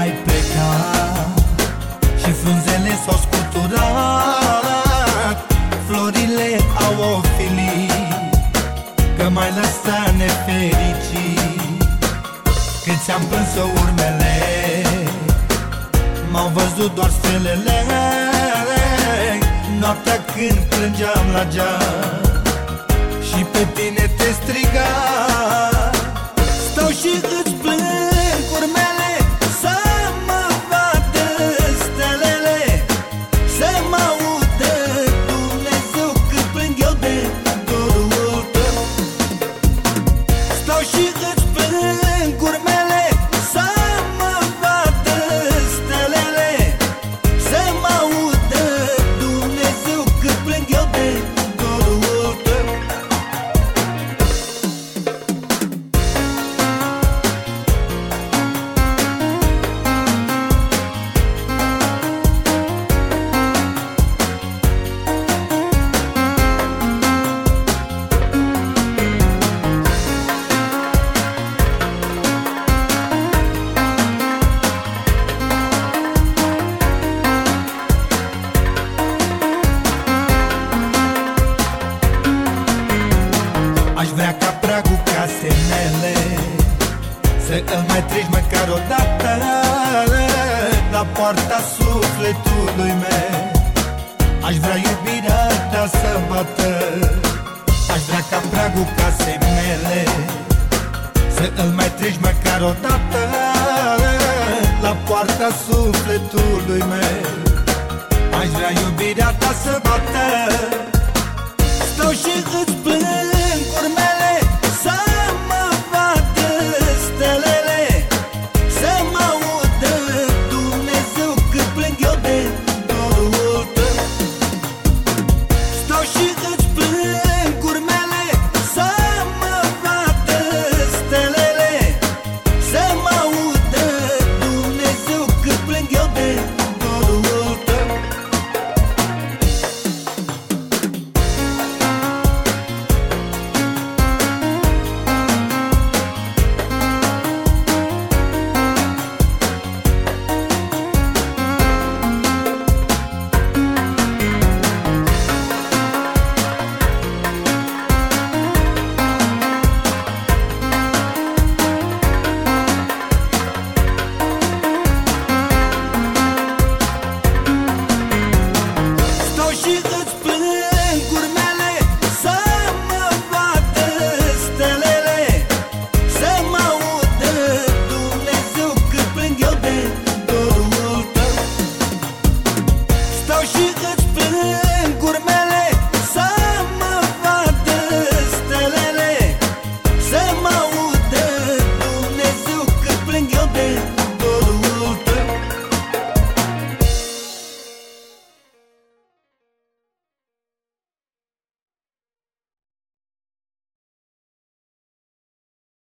ai plecat Și frunzele s-au scuturat. Florile au ofilit Că mai lăsa nefericit. Când ți-am plâns urmele M-au văzut doar stelele Noaptea când plângeam la geam Și pe tine te striga. Stau și îți Aș vrea ca pragul casei mele Să îl mai treci măcar o dată La poarta sufletului meu. Aș vrea iubirea ta să bată Aș vrea ca pragul casei mele Să îl mai treci măcar o dată La poarta sufletului meu. Aș vrea iubirea ta să bată în gurme